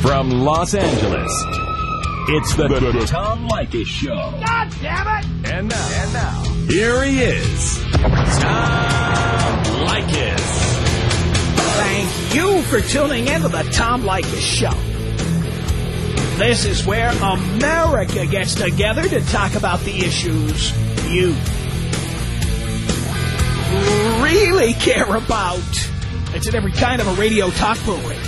From Los Angeles, it's the, the, the Tom Leykis Show. God damn it! And now, and now, here he is, Tom Leykis. Thank you for tuning in to the Tom Leykis Show. This is where America gets together to talk about the issues you really care about. It's in every kind of a radio talk program.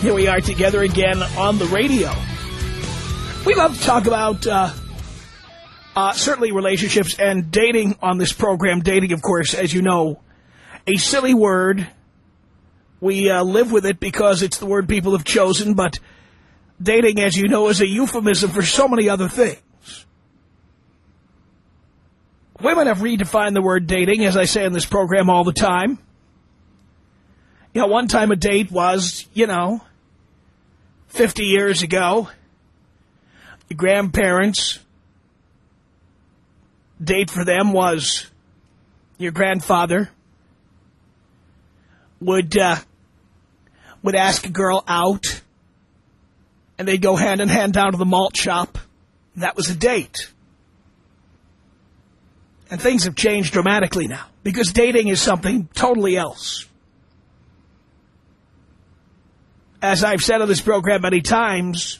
Here we are together again on the radio. We love to talk about, uh, uh, certainly relationships and dating on this program. Dating, of course, as you know, a silly word. We uh, live with it because it's the word people have chosen, but dating, as you know, is a euphemism for so many other things. Women have redefined the word dating, as I say in this program all the time. You know, one time a date was, you know, 50 years ago, your grandparents, date for them was your grandfather would, uh, would ask a girl out and they'd go hand in hand down to the malt shop. That was a date. And things have changed dramatically now because dating is something totally else. As I've said on this program many times,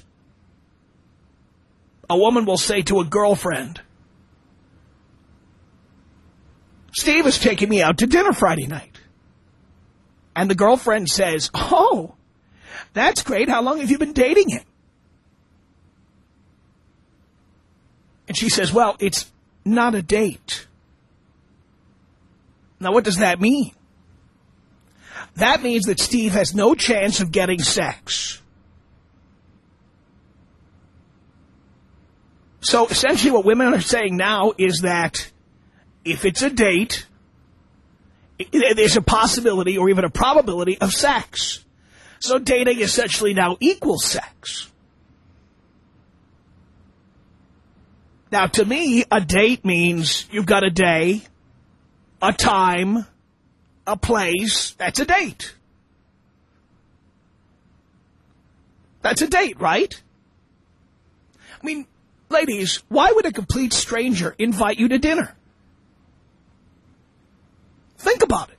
a woman will say to a girlfriend, Steve is taking me out to dinner Friday night. And the girlfriend says, oh, that's great. How long have you been dating him? And she says, well, it's not a date. Now, what does that mean? That means that Steve has no chance of getting sex. So essentially what women are saying now is that if it's a date, there's a possibility or even a probability of sex. So dating essentially now equals sex. Now, to me, a date means you've got a day, a time, a place. That's a date. That's a date, right? I mean, ladies, why would a complete stranger invite you to dinner? Think about it.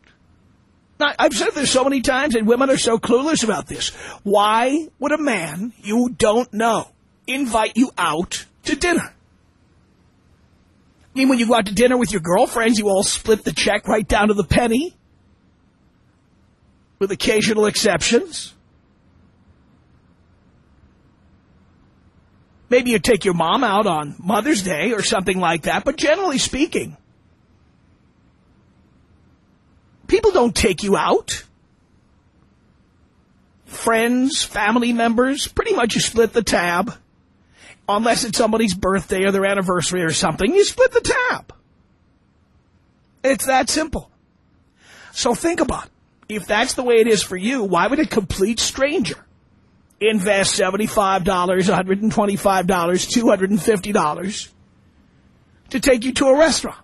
Now, I've said this so many times, and women are so clueless about this. Why would a man you don't know invite you out to dinner? I mean, when you go out to dinner with your girlfriends, you all split the check right down to the penny? With occasional exceptions? Maybe you take your mom out on Mother's Day or something like that, but generally speaking, people don't take you out. Friends, family members, pretty much you split the tab unless it's somebody's birthday or their anniversary or something, you split the tab. It's that simple. So think about it. If that's the way it is for you, why would a complete stranger invest $75, $125, $250 to take you to a restaurant?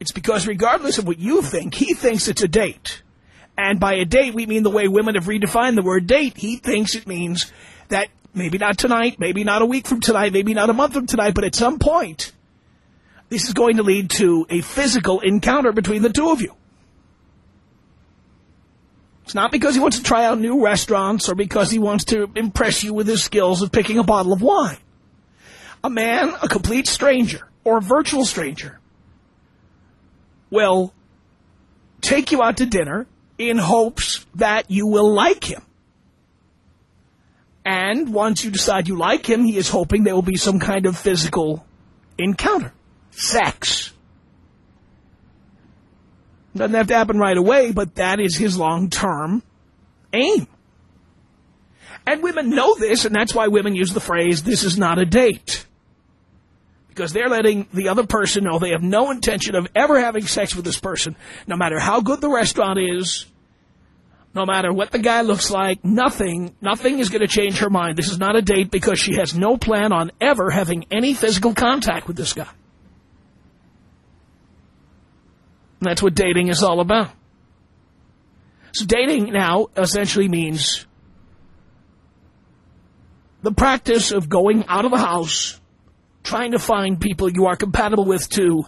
It's because regardless of what you think, he thinks it's a date. And by a date, we mean the way women have redefined the word date. He thinks it means that maybe not tonight, maybe not a week from tonight, maybe not a month from tonight, but at some point, this is going to lead to a physical encounter between the two of you. It's not because he wants to try out new restaurants or because he wants to impress you with his skills of picking a bottle of wine. A man, a complete stranger, or a virtual stranger, will take you out to dinner in hopes that you will like him. And once you decide you like him, he is hoping there will be some kind of physical encounter. Sex. Doesn't have to happen right away, but that is his long-term aim. And women know this, and that's why women use the phrase, this is not a date. Because they're letting the other person know they have no intention of ever having sex with this person, no matter how good the restaurant is, no matter what the guy looks like, nothing, nothing is going to change her mind. This is not a date because she has no plan on ever having any physical contact with this guy. And that's what dating is all about. So dating now essentially means the practice of going out of the house, trying to find people you are compatible with to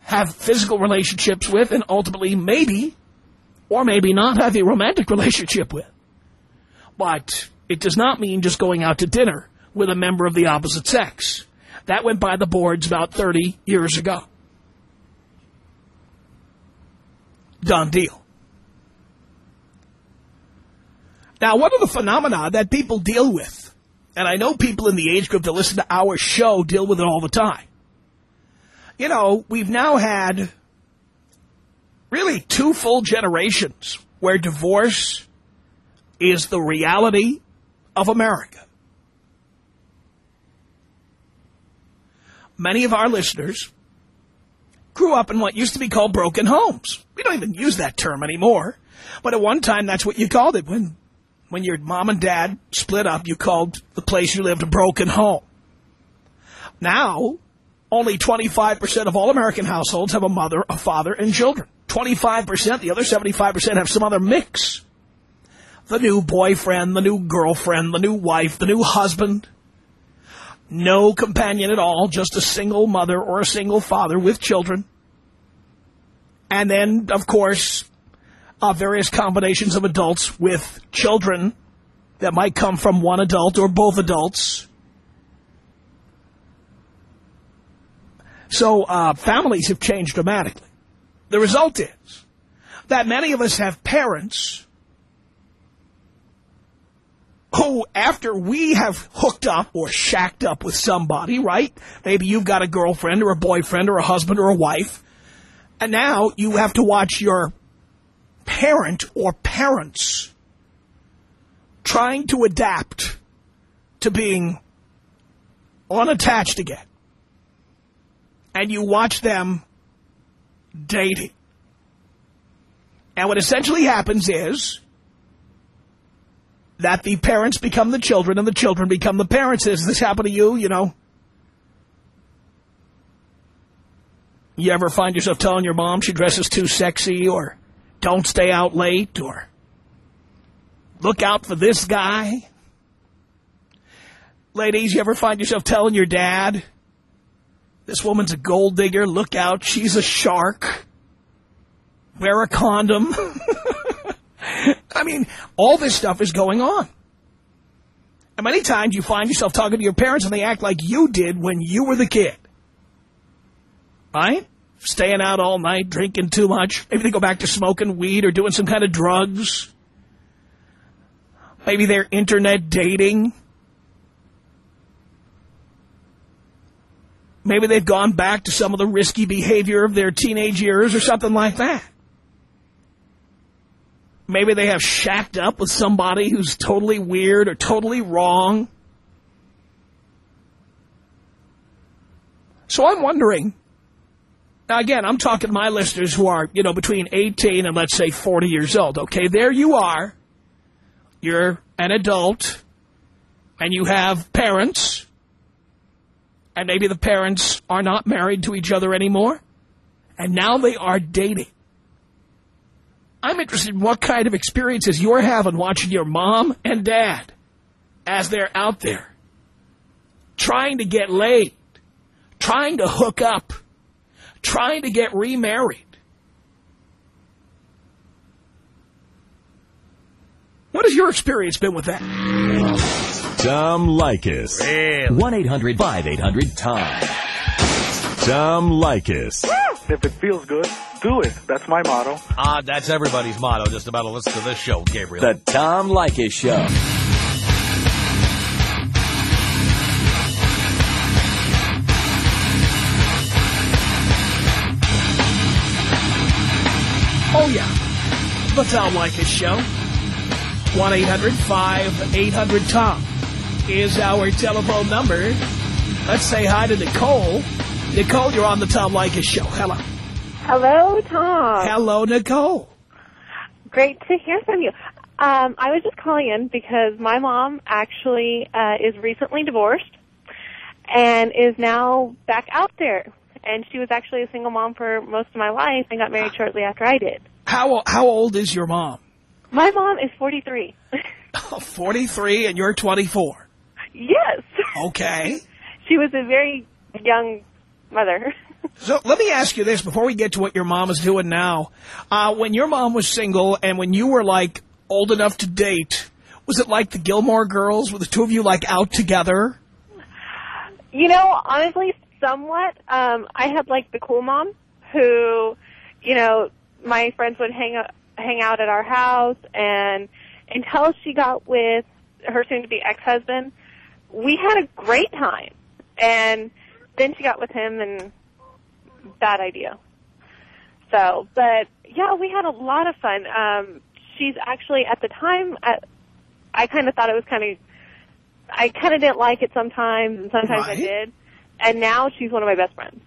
have physical relationships with, and ultimately maybe, or maybe not, have a romantic relationship with. But it does not mean just going out to dinner with a member of the opposite sex. That went by the boards about 30 years ago. Done deal. Now, what are the phenomena that people deal with? And I know people in the age group that listen to our show deal with it all the time. You know, we've now had really two full generations where divorce is the reality of America. Many of our listeners grew up in what used to be called broken homes. We don't even use that term anymore. But at one time, that's what you called it. When, when your mom and dad split up, you called the place you lived a broken home. Now, only 25% of all American households have a mother, a father, and children. 25%, the other 75% have some other mix. The new boyfriend, the new girlfriend, the new wife, the new husband. No companion at all, just a single mother or a single father with children. And then, of course, uh, various combinations of adults with children that might come from one adult or both adults. So uh, families have changed dramatically. The result is that many of us have parents who, after we have hooked up or shacked up with somebody, right? Maybe you've got a girlfriend or a boyfriend or a husband or a wife, and now you have to watch your parent or parents trying to adapt to being unattached again. And you watch them dating. And what essentially happens is that the parents become the children and the children become the parents. Does this happen to you, you know? You ever find yourself telling your mom she dresses too sexy or don't stay out late or look out for this guy? Ladies, you ever find yourself telling your dad, this woman's a gold digger, look out, she's a shark, wear a condom? I mean, all this stuff is going on. And many times you find yourself talking to your parents and they act like you did when you were the kid. Right? Staying out all night, drinking too much. Maybe they go back to smoking weed or doing some kind of drugs. Maybe they're internet dating. Maybe they've gone back to some of the risky behavior of their teenage years or something like that. Maybe they have shacked up with somebody who's totally weird or totally wrong. So I'm wondering, now again, I'm talking to my listeners who are, you know, between 18 and let's say 40 years old, okay? There you are. You're an adult and you have parents and maybe the parents are not married to each other anymore and now they are dating. I'm interested in what kind of experiences you're having watching your mom and dad as they're out there trying to get laid, trying to hook up, trying to get remarried. What has your experience been with that? Tom Leykis. 1-800-5800-TOM. Tom Leykis. If it feels good, do it. That's my motto. Ah, that's everybody's motto just about to listen to this show, Gabriel. The Tom Leykis Show. Oh, yeah. The Tom Leykis Show. 1-800-5800-TOM is our telephone number. Let's say hi to Nicole. Nicole, you're on the Tom Leykis show. Hello. Hello, Tom. Hello, Nicole. Great to hear from you. Um, I was just calling in because my mom actually uh, is recently divorced and is now back out there. And she was actually a single mom for most of my life and got married shortly after I did. How how old is your mom? My mom is 43. 43 and you're 24. yes. Okay. She was a very young mother. So let me ask you this before we get to what your mom is doing now. Uh, when your mom was single and when you were like old enough to date, was it like the Gilmore Girls? Were the two of you like out together? You know, honestly, somewhat. Um, I had like the cool mom who, you know, my friends would hang out, hang out at our house, and until she got with her soon-to-be ex-husband, we had a great time. And then she got with him, and bad idea. So, but yeah, we had a lot of fun. Um, she's actually at the time, I, I kind of thought it was kind of, I kind of didn't like it sometimes, and sometimes I did. And now she's one of my best friends.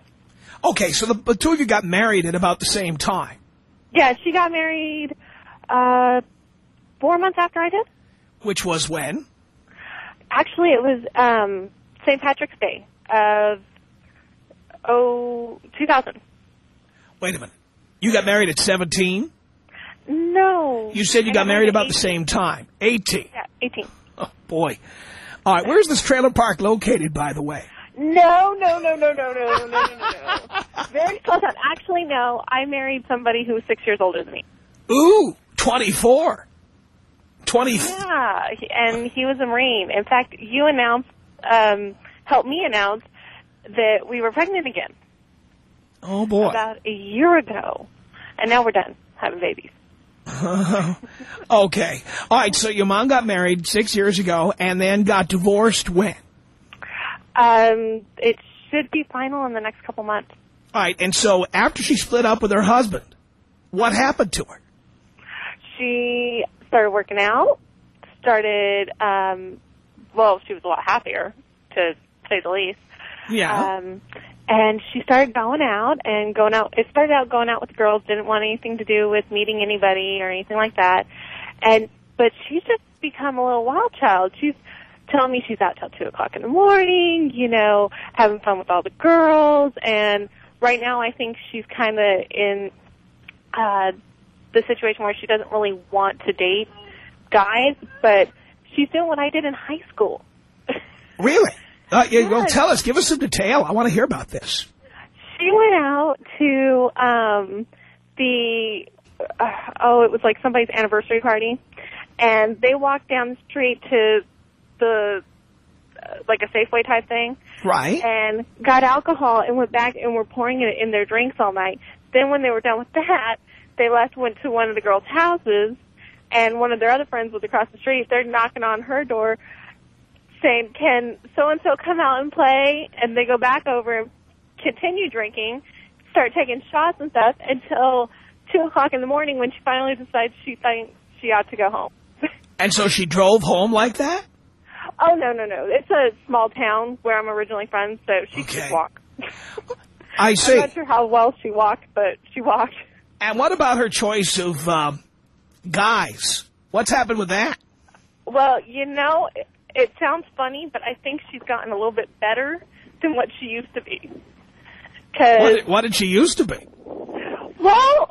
Okay, so the, the two of you got married at about the same time, Yeah, she got married uh four months after I did. which was when? Actually, it was um St. Patrick's Day of oh 2000. Wait a minute. You got married at 17? No. You said you I got married about the same time. 18. Yeah, 18. Oh, boy. All right, where's this trailer park located, by the way? No, no, no, no, no, no, no, no, no, no. Very close on. Actually, no. I married somebody who was six years older than me. Ooh, 24. 20. Yeah, and he was a Marine. In fact, you announced, um, helped me announce that we were pregnant again Oh, boy. about a year ago, and now we're done having babies. okay. All right, so your mom got married six years ago and then got divorced when? Um, it should be final in the next couple months. All right, and so after she split up with her husband, what happened to her? She started working out, started, um, well, she was a lot happier, to say the least. Yeah. Um, and she started going out and going out. It started out going out with girls. Didn't want anything to do with meeting anybody or anything like that. And but she's just become a little wild child. She's telling me she's out till two o'clock in the morning. You know, having fun with all the girls. And right now, I think she's kind of in uh, the situation where she doesn't really want to date guys, but she's doing what I did in high school. really? Uh, yeah, Well, tell us. Give us some detail. I want to hear about this. She went out to um the uh, oh, it was like somebody's anniversary party, and they walked down the street to the uh, like a Safeway type thing, Right. and got alcohol and went back and were pouring it in their drinks all night. Then when they were done with that, they left, went to one of the girls' houses, and one of their other friends was across the street. They're knocking on her door, saying, "Can so and so come out and play?" And they go back over and continue drinking, start taking shots and stuff until two o'clock in the morning when she finally decides she thinks she ought to go home. And so she drove home like that? Oh no no no! It's a small town where I'm originally from, so she could Okay. just walk. I I'm see. not sure how well she walked, but she walked. And what about her choice of um, guys? What's happened with that? Well, you know, it, it sounds funny, but I think she's gotten a little bit better than what she used to be. Cause, What, what did she used to be? well,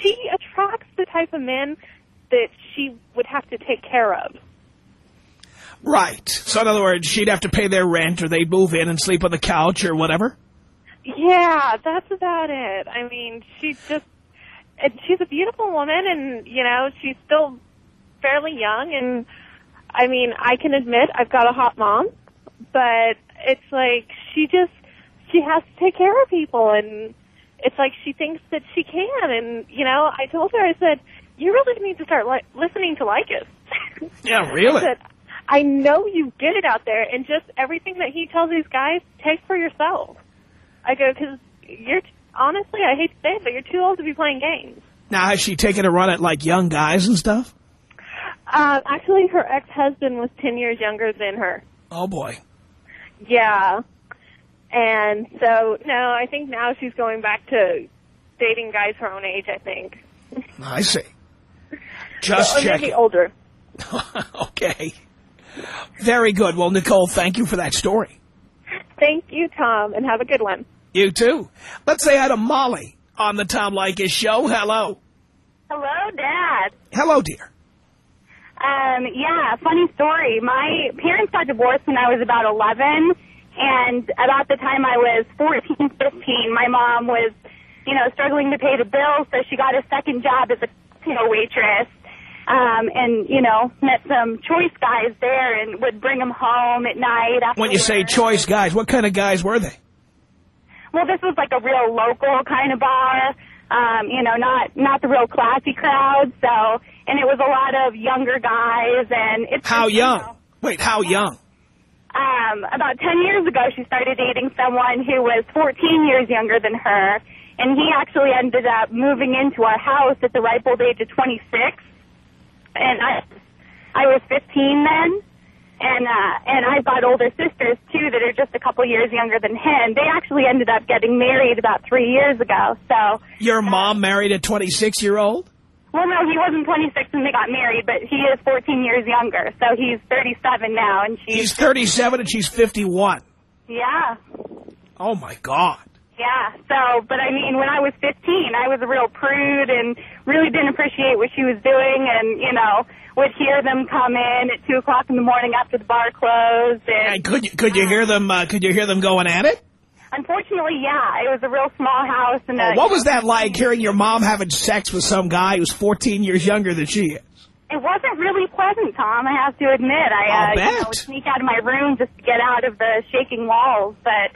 she attracts the type of men that she would have to take care of. Right. So in other words, she'd have to pay their rent or they'd move in and sleep on the couch or whatever? Yeah, that's about it. I mean, she just, and she's a beautiful woman and, you know, she's still fairly young and, I mean, I can admit I've got a hot mom, but it's like she just, she has to take care of people and it's like she thinks that she can and, you know, I told her, I said, you really need to start li- listening to Leykis. Yeah, I really? said, I know you get it out there, and just everything that he tells these guys, take for yourself. I go, because you're, honestly, I hate to say it, but you're too old to be playing games. Now, has she taken a run at, like, young guys and stuff? Um, actually, her ex-husband was 10 years younger than her. Oh, boy. Yeah. And so, no, I think now she's going back to dating guys her own age, I think. I see. Just maybe checking. older. okay. Very good. Well, Nicole, thank you for that story. Thank you, Tom, and have a good one. You too. Let's say hi to Molly on the Tom Leykis show. Hello. Hello, Dad. Hello, dear. Um, yeah, funny story. My parents got divorced when I was about 11, and about the time I was 14, 15, my mom was, you know, struggling to pay the bills, so she got a second job as a you know, waitress. Um, and, you know, met some choice guys there and would bring them home at night. After When you say choice guys, what kind of guys were they? Well, this was like a real local kind of bar. Um, you know, not not the real classy crowd. So, and it was a lot of younger guys, and it's How you young? know, Wait, how young? um, about ten years ago, she started dating someone who was 14 years younger than her, and he actually ended up moving into our house at the ripe old age of 26. And I, I was 15 then, and uh, and I've got older sisters too that are just a couple years younger than him. They actually ended up getting married about three years ago. So, Your mom married a 26-year-old? well, no, he wasn't 26 when they got married, but he is 14 years younger. So he's 37 now, and she's He's 37 and she's 51. yeah. Oh, my God. Yeah, so, but I mean, when I was 15, I was a real prude and really didn't appreciate what she was doing and, you know, would hear them come in at 2 o'clock in the morning after the bar closed. And And could you, could you hear them, uh, could you hear them going at it? unfortunately, yeah, it was a real small house. and uh, What was that like, hearing your mom having sex with some guy who's 14 years younger than she is? It wasn't really pleasant, Tom, I have to admit. I uh, you know, would sneak out of my room just to get out of the shaking walls. But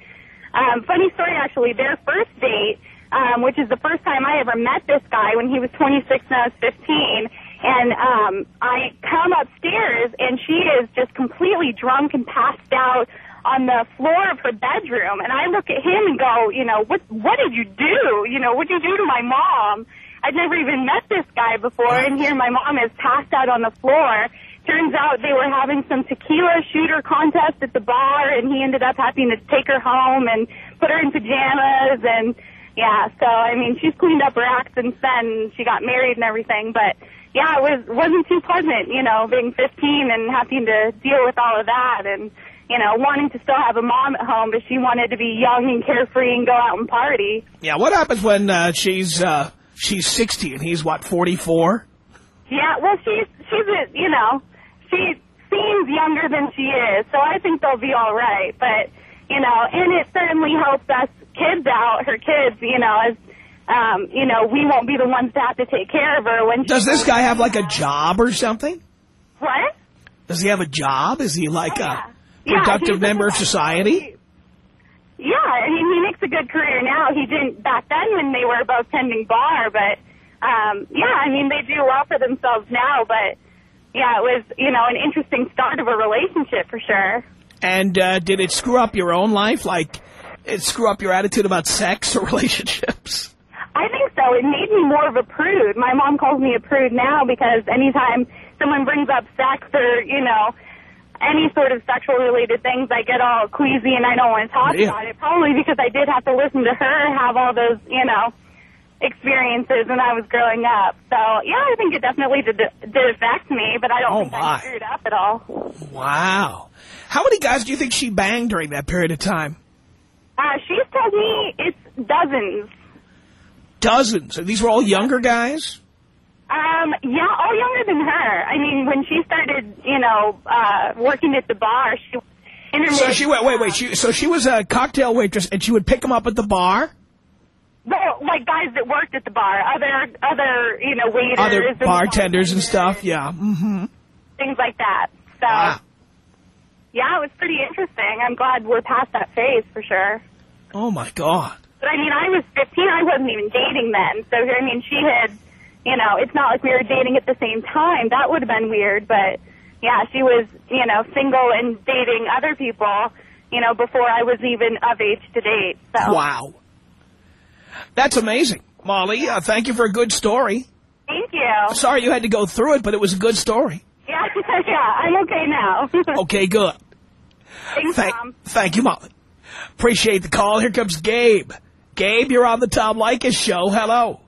um, funny story, actually, their first date, um, which is the first time I ever met this guy when he was 26 and I was 15. And um, I come upstairs, and she is just completely drunk and passed out on the floor of her bedroom. And I look at him and go, you know, what what did you do? You know, what did you do to my mom? I'd never even met this guy before, and here my mom is passed out on the floor. Turns out they were having some tequila shooter contest at the bar, and he ended up having to take her home and put her in pajamas, and yeah. So I mean, she's cleaned up her act since then. She got married and everything, but yeah, it was wasn't too pleasant, you know, being 15 and having to deal with all of that, and you know, wanting to still have a mom at home, but she wanted to be young and carefree and go out and party. Yeah, what happens when uh, she's uh, she's 60 and he's, what, 44? Yeah, well, she's she's a you know she seems younger than she is, so I think they'll be all right. But you know, and it certainly helps us kids out, her kids. You know, as um, you know, we won't be the ones to have to take care of her when. Does this guy have, like, a job or something? What? Does he have a job? Is he, like, Yeah. a productive he's- member of society? Yeah, I mean, he makes a good career now. He didn't back then when they were both tending bar, but um, yeah, I mean, they do well for themselves now. But yeah, it was you know an interesting start of a relationship for sure. And uh, did it screw up your own life? Like, it screw up your attitude about sex or relationships? I think so. It made me more of a prude. My mom calls me a prude now because anytime someone brings up sex or, you know, any sort of sexual related things, I get all queasy and I don't want to talk about it. Probably because I did have to listen to her have all those, you know, experiences when I was growing up. So, yeah, I think it definitely did, did affect me, but I don't Oh, think my. I screwed up at all. Wow. How many guys do you think she banged during that period of time? Uh, she's told me it's dozens. Dozens. And these were all younger guys? Um, yeah, all younger than her. I mean, when she started, you know, uh, working at the bar, she. So she went, wait, wait. She, so she was a cocktail waitress and she would pick them up at the bar? Well, like guys that worked at the bar, other, other, you know, waiters, Other bartenders and stuff? Yeah. Mm-hmm. things like that. So, Wow. yeah, it was pretty interesting. I'm glad we're past that phase for sure. Oh, my God. But I mean, I was 15. I wasn't even dating then. So I mean, she had, you know, it's not like we were dating at the same time. That would have been weird. But yeah, she was, you know, single and dating other people, you know, before I was even of age to date. So Wow. That's amazing. Molly, uh, thank you for a good story. thank you. Sorry you had to go through it, but it was a good story. Yeah, yeah, I'm okay now. Okay, good. Thanks, Thank, Tom. thank you, Molly. Appreciate the call. Here comes Gabe. Gabe, you're on the Tom Leykis show. Hello.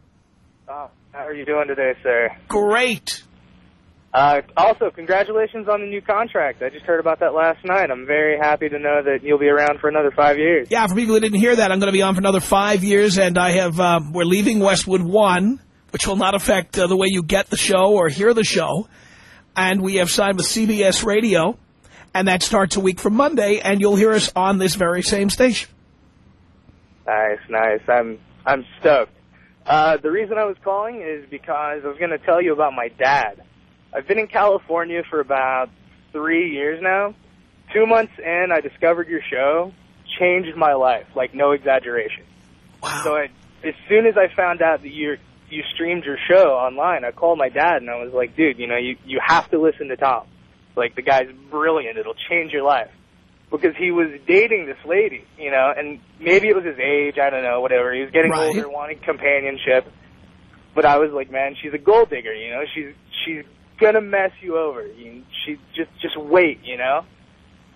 Oh, how are you doing today, sir? Great. Uh, also, congratulations on the new contract. I just heard about that last night. I'm very happy to know that you'll be around for another five years. Yeah, for people who didn't hear that, I'm going to be on for another five years, and I have um, we're leaving Westwood One, which will not affect uh, the way you get the show or hear the show. And we have signed with CBS Radio, and that starts a week from Monday, and you'll hear us on this very same station. Nice, nice. I'm I'm stoked. Uh, the reason I was calling is because I was going to tell you about my dad. I've been in California for about three years now. Two months in, I discovered your show, changed my life, like no exaggeration. Wow. So I, as soon as I found out that you you streamed your show online, I called my dad and I was like, dude, you know, you you have to listen to Tom. Like the guy's brilliant. It'll change your life. Because he was dating this lady, you know, and maybe it was his age, I don't know, whatever. He was getting Right. older, wanting companionship. But I was like, man, she's a gold digger, you know. She's she's gonna mess you over. You, she just just wait, you know.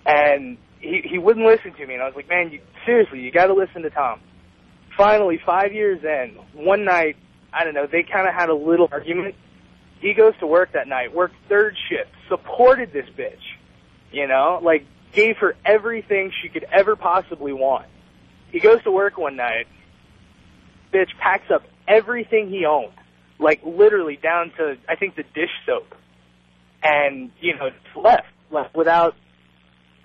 And he he wouldn't listen to me, and I was like, man, you, seriously, you got to listen to Tom. Finally, five years in, one night, I don't know, they kind of had a little argument. He goes to work that night, worked third shift, supported this bitch, you know, like gave her everything she could ever possibly want. He goes to work one night, bitch packs up everything he owned, like literally down to I think the dish soap, and you know left, left without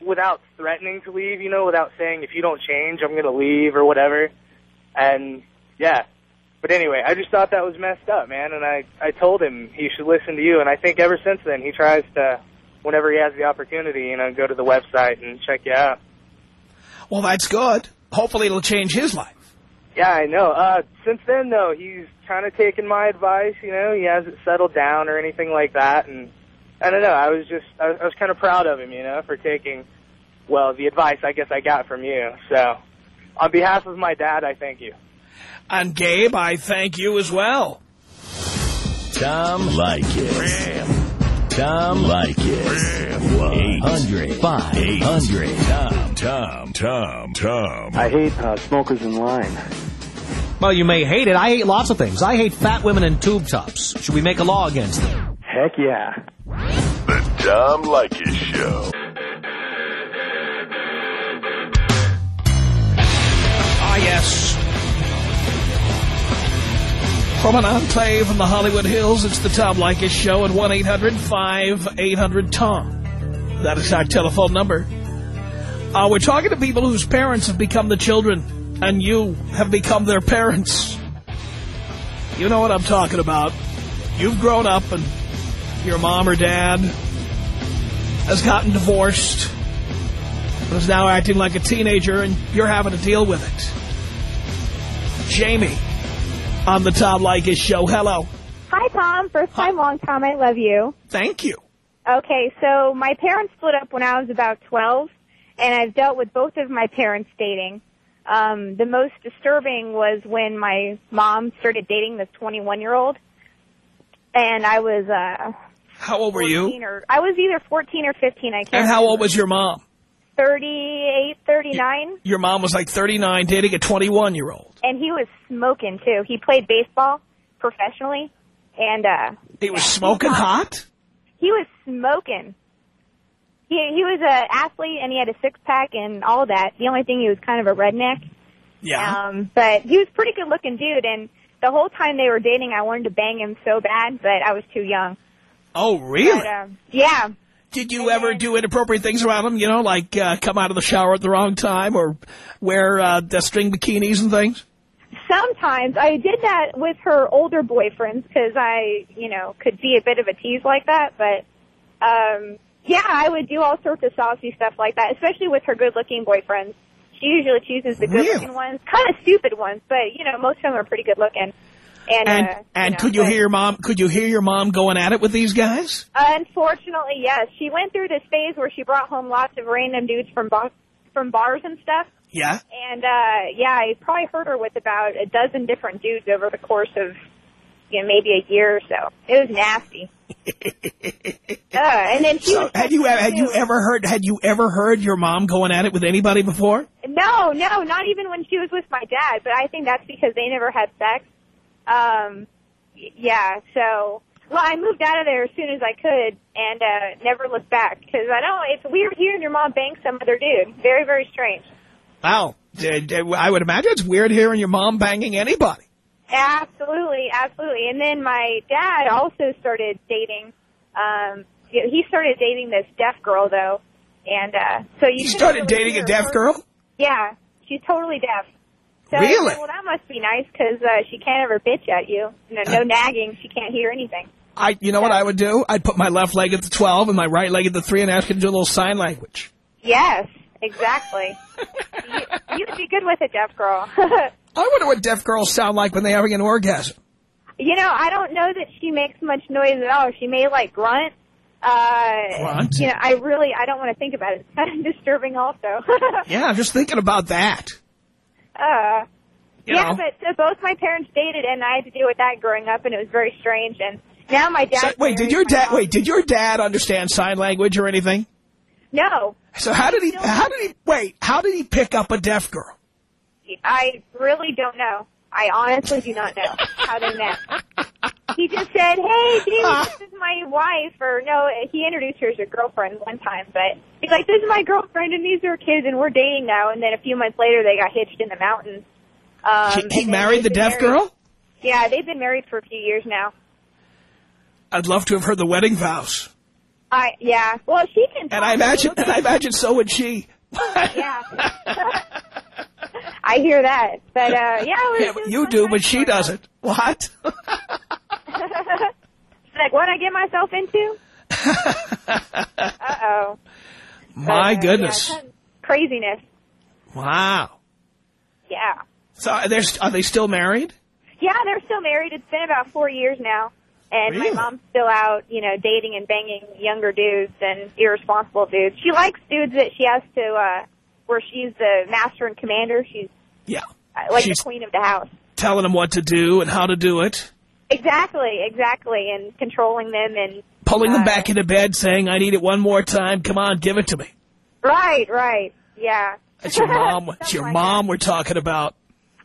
without threatening to leave, you know, without saying if you don't change, I'm gonna leave or whatever. And yeah, but anyway, I just thought that was messed up, man. And I I told him he should listen to you, and I think ever since then he tries to, whenever he has the opportunity, you know, go to the website and check you out. Well, that's good. Hopefully it'll change his life. Yeah, I know. Uh, since then, though, he's kind of taken my advice. You know, he hasn't settled down or anything like that. And I don't know. I was just, I was, I was kind of proud of him, you know, for taking, well, the advice I guess I got from you. So, on behalf of my dad, I thank you. And Gabe, I thank you as well. Tom Leykis. Tom Leykis. 800 5800 Tom. Tom. Tom. Tom. I hate uh, smokers in line. Well, you may hate it. I hate lots of things. I hate fat women in tube tops. Should we make a law against them? Heck yeah. The Tom Leykis Show. Ah, yes. From an enclave in the Hollywood Hills, it's the Tom Leykis Show at 1-800-5800-TOM. That is our telephone number. Uh, we're talking to people whose parents have become the children, and you have become their parents. You know what I'm talking about. You've grown up, and your mom or dad has gotten divorced, and is now acting like a teenager, and you're having to deal with it. Jamie on the Tom Leykis show. Hello. Hi, Tom. First time, long time. I love you. Thank you. Okay, so my parents split up when I was about 12, and I've dealt with both of my parents dating. Um, the most disturbing was when my mom started dating this 21-year-old, and I was uh, How old were you? or I was either 14 or 15. I can't. And how old was your mom? 38, 39, Your mom was like 39 dating a 21-year-old. and he was smoking too. He played baseball professionally, and uh, He was Yeah. smoking hot? he was smoking. He he was a athlete and he had a six pack and all that. The only thing he was kind of a redneck. Yeah. Um, but he was a pretty good looking dude and the whole time they were dating I wanted to bang him so bad, but I was too young. oh, really? But, um, yeah. Did you ever do inappropriate things around him? You know, like uh, come out of the shower at the wrong time or wear uh, the string bikinis and things? Sometimes I did that with her older boyfriends because I, you know, could be a bit of a tease like that. But um, yeah, I would do all sorts of saucy stuff like that, especially with her good-looking boyfriends. She usually chooses the good-looking Really? ones, kind of stupid ones, but you know, most of them are pretty good-looking. And And uh, and know, could you but- hear your mom? Could you hear your mom going at it with these guys? Unfortunately, yes. She went through this phase where she brought home lots of random dudes from bar- from bars and stuff. Yeah. And uh yeah, I probably heard her with about a dozen different dudes over the course of you know maybe a year or so. It was nasty. Uh, and then she So had you had you ever heard had you ever heard your mom going at it with anybody before? No, no, not even when she was with my dad. But I think that's because they never had sex. Um, yeah. So, well, I moved out of there as soon as I could and uh, never looked back because I don't. it's weird hearing your mom bang some other dude. Very, very strange. Wow. I would imagine it's weird hearing your mom banging anybody. Absolutely, absolutely. And then my dad also started dating. Um, he started dating this deaf girl though, and uh, so you couldn't started really dating a deaf her- girl? Yeah, she's totally deaf. So, Really? Well, that must be nice because uh, she can't ever bitch at you. No, no nagging. She can't hear anything. I, you know what I would do? I'd put my left leg at the 12 and my right leg at the 3 and ask her to do a little sign language. Yes, exactly. you, you'd be good with a deaf girl. I wonder what deaf girls sound like when they're having an orgasm. you know, I don't know that she makes much noise at all. She may like grunt. Uh, Grunt? You know, I really, I don't want to think about it. It's kind of disturbing also. Yeah, I'm just thinking about that. uh, You yeah, know? but so both my parents dated, and I had to deal with that growing up, and it was very strange. And now my dad. So, wait, did your dad wait, did your dad understand sign language or anything? No, So how did he how did he wait, how did he pick up a deaf girl? I really don't know. I honestly do not know how they met. He just said, "Hey, dude, this is my wife," or no, he introduced her as a girlfriend one time, but he's like, "This is my girlfriend, and these are her kids, and we're dating now." And then a few months later, they got hitched in the mountains. Um, He- he married the deaf married- girl? Yeah, they've been married for a few years now. I'd love to have heard the wedding vows. I yeah. Well, she can. And I imagine and I imagine so would she. Yeah. I hear that, but uh, yeah, Yeah, but you do, but she doesn't. What? like what I get myself into? Uh oh. My goodness. craziness. Wow. Yeah. So are they, are they still married? Yeah, they're still married. It's been about four years now. And Really? my mom's still out, you know, dating and banging younger dudes and irresponsible dudes. She likes dudes that she has to, uh, where she's the master and commander. She's Yeah. uh, like She's the queen of the house. telling them what to do and how to do it. Exactly, exactly. And controlling them and. Pulling them uh, back into bed saying, I need it one more time. Come on, give it to me. Right, right. Yeah. It's your mom. It's your like mom we're talking about.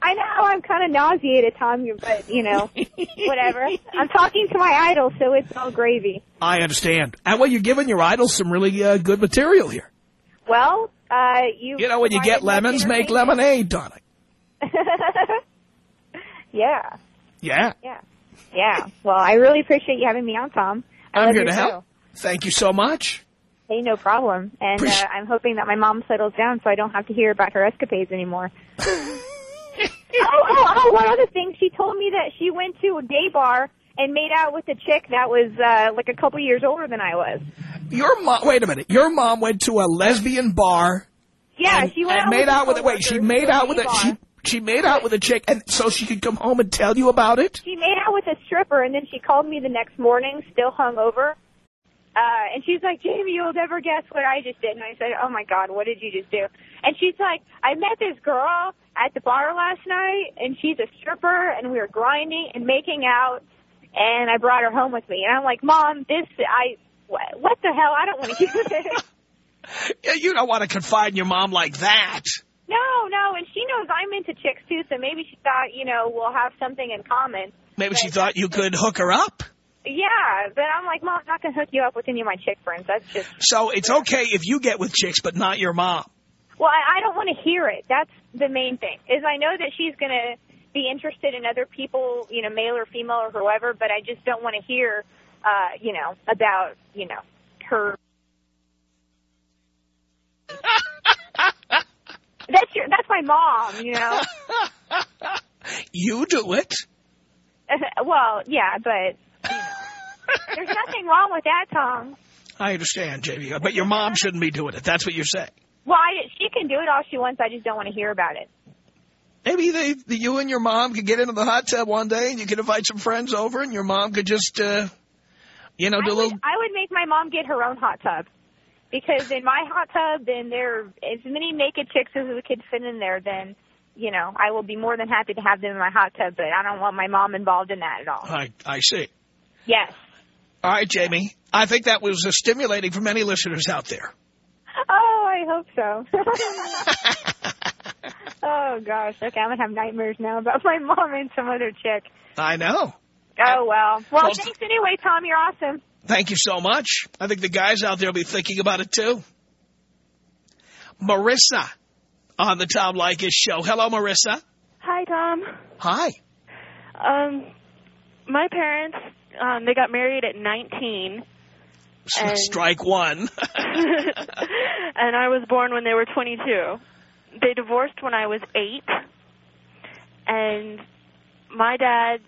I know I'm kind of nauseated, Tom, but you know, whatever. I'm talking to my idol, so it's all gravy. I understand. And well, you're giving your idols some really uh, good material here. Well, uh, you. You know, when you get lemons, make lemonade, darling. yeah, Yeah. yeah, yeah. Well, I really appreciate you having me on, Tom. I I'm here to show. help. Thank you so much. Hey, no problem. And uh, I'm hoping that my mom settles down so I don't have to hear about her escapades anymore. oh, oh, oh, one other thing. She told me that she went to a gay bar and made out with a chick that was uh, like a couple years older than I was. Your mom, wait a minute. Your mom went to a lesbian bar Yeah, and, she went and out made out with it. Wait, she made out with a, she, she made out with a chick and so she could come home and tell you about it? She made out with a stripper, and then she called me the next morning, still hungover. Uh, and she's like, Jamie, you'll never guess what I just did. And I said, oh my God, what did you just do? And she's like, I met this girl at the bar last night, and she's a stripper, and we were grinding and making out, and I brought her home with me. And I'm like, Mom, this, I, what, what the hell? I don't want to hear this. Yeah, you don't want to confide in your mom like that. No, no, and she knows I'm into chicks too, so maybe she thought, you know, we'll have something in common. Maybe she thought you could hook her up. Yeah, but I'm like, Mom, I'm not going to hook you up with any of my chick friends. That's just, So it's okay if you get with chicks, but not your mom. well, I, I don't want to hear it. That's the main thing, is I know that she's going to be interested in other people, you know, male or female or whoever, but I just don't want to hear, uh, you know, about, you know, her. that's your, that's my mom, you know. You do it. well, yeah, but you know, there's nothing wrong with that, Tom. I understand, Jamie, but your mom shouldn't be doing it. That's what you're saying. Well, I, she can do it all she wants. I just don't want to hear about it. Maybe they, the, you and your mom could get into the hot tub one day and you could invite some friends over and your mom could just, uh, you know, I little... would, I would make my mom get her own hot tub. Because in my hot tub, then there are as many naked chicks as we could fit in there, then, you know, I will be more than happy to have them in my hot tub, but I don't want my mom involved in that at all. I, I see. Yes. All right, Jamie. I think that was uh, stimulating for many listeners out there. Oh, I hope so. oh, gosh. Okay, I'm going to have nightmares now about my mom and some other chick. I know. Oh, well. Well, Well, thanks anyway, Tom. You're awesome. Thank you so much. I think the guys out there will be thinking about it, too. Marissa on the Tom Leykis show. Hello, Marissa. Hi, Tom. Hi. Um, my parents, um, they got married at 19, And- Strike one. and I was born when they were 22. They divorced when I was eight, and my dad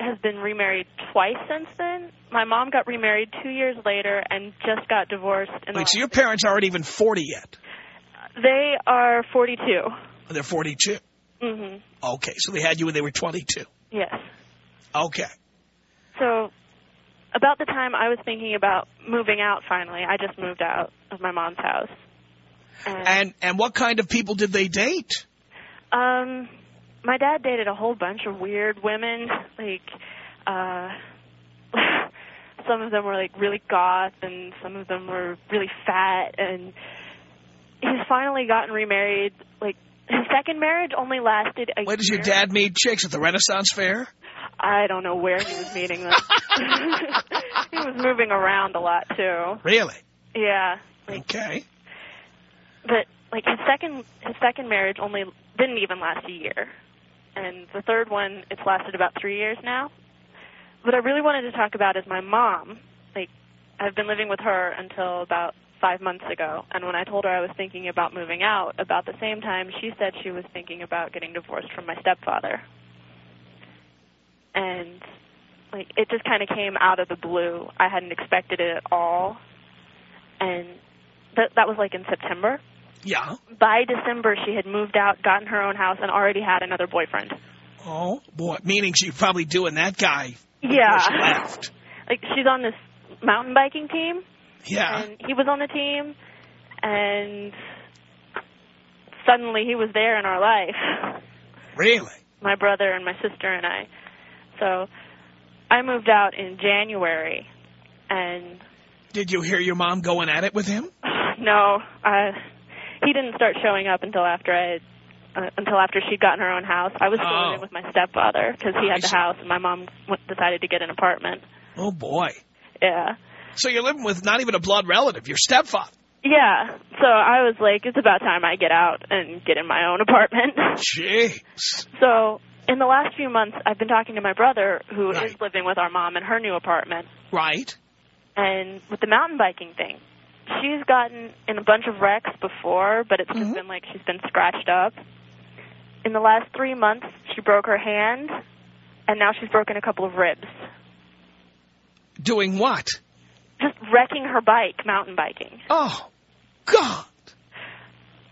has been remarried twice since then. My mom got remarried two years later and just got divorced. Wait, so your parents aren't even 40 yet? They are 42. They're 42. Mm-hmm. Okay, so they had you when they were 22. Yes. Okay. So about the time I was thinking about moving out finally, I just moved out of my mom's house. And, And and what kind of people did they date? um my dad dated a whole bunch of weird women, like uh some of them were like really goth and some of them were really fat and he's finally gotten remarried like his second marriage only lasted a Where does your dad meet chicks at the Renaissance Fair? I don't know where he was meeting them. he was moving around a lot too. Really? Yeah, like, Okay. but like his second his second marriage only didn't even last a year, and the third one it's lasted about three years now. What I really wanted to talk about is my mom. Like I've been living with her until about five months ago, and when I told her I was thinking about moving out, about the same time she said she was thinking about getting divorced from my stepfather. And like it just kind of came out of the blue. I hadn't expected it at all, and that that was like in September. Yeah. By December, she had moved out, gotten her own house, and already had another boyfriend. Oh, boy. Meaning she's probably doing that guy Yeah, she left. like she's on this mountain biking team, Yeah. and he was on the team, and suddenly he was there in our life. Really? my brother and my sister and I. So I moved out in January, and Did you hear your mom going at it with him? no, I, he didn't start showing up until after I had, uh, until after she'd gotten her own house. I was still Oh. living with my stepfather because he had the house, and my mom w- decided to get an apartment. Oh, boy. Yeah. So you're living with not even a blood relative, your stepfather. Yeah, so I was like, it's about time I get out and get in my own apartment. Jeez. so in the last few months, I've been talking to my brother, who is Right. living with our mom in her new apartment, Right. and with the mountain biking thing. She's gotten in a bunch of wrecks before, but it's just Mhm. been like she's been scratched up. In the last three months, she broke her hand, and now she's broken a couple of ribs. Doing what? Just wrecking her bike, mountain biking. Oh, God.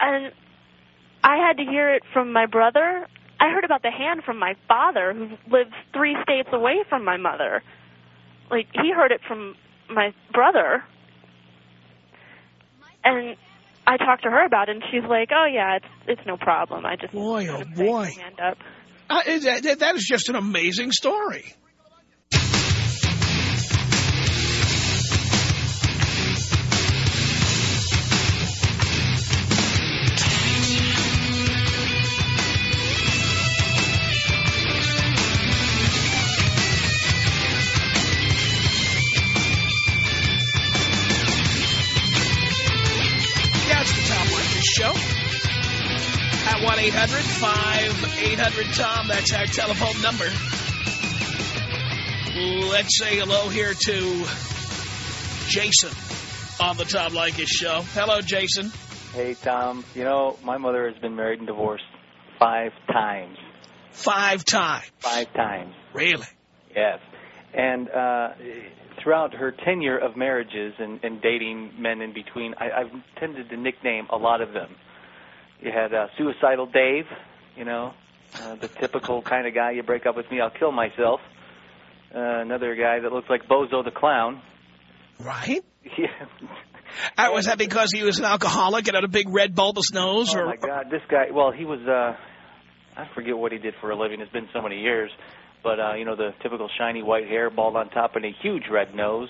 And I had to hear it from my brother. I heard about the hand from my father, who lives three states away from my mother. Like, he heard it from my brother. And I talked to her about it, and she's like, oh, yeah, it's it's no problem. I just Boy, oh, boy. hand up. Uh, that- that is just an amazing story. 1-800-5800-TOM. That's our telephone number. Let's say hello here to Jason on the Tom Leykis Show. Hello, Jason. Hey, Tom. You know, my mother has been married and divorced five times. Five times. Five times. Really? Yes. And uh, throughout her tenure of marriages and, and dating men in between, I, I've tended to nickname a lot of them. You had uh, Suicidal Dave, you know, uh, the typical kind of guy, you break up with me, I'll kill myself. Uh, another guy that looks like Bozo the Clown. Right? Yeah. Uh, was that because he was an alcoholic and had a big red bulbous nose? Oh or my God, this guy. Well, he was. uh I forget what he did for a living. It's been so many years, but uh, you know the typical shiny white hair, bald on top, and a huge red nose.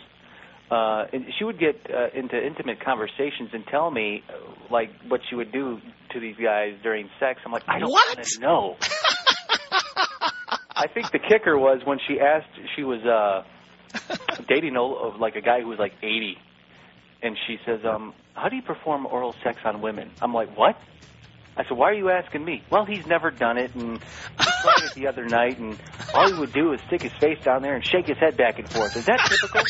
Uh, and she would get uh, into intimate conversations and tell me uh, like what she would do to these guys during sex. I'm like, I don't What? want to know. I think the kicker was when she asked. She was uh, dating a, like a guy who was like 80, and she says, um, "How do you perform oral sex on women?" I'm like, "What?" I said, "Why are you asking me?" Well, he's never done it, and he tried it the other night, and all he would do is stick his face down there and shake his head back and forth. Is that typical?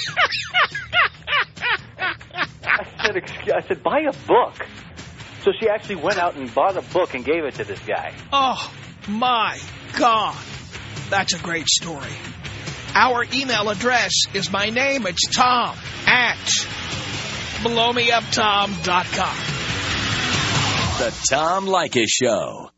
I said, "Excuse-" I said, "Buy a book." So she actually went out and bought a book and gave it to this guy. Oh, my God. That's a great story. Our email address is my name. It's Tom at blowmeuptom.com. The Tom Leykis Show.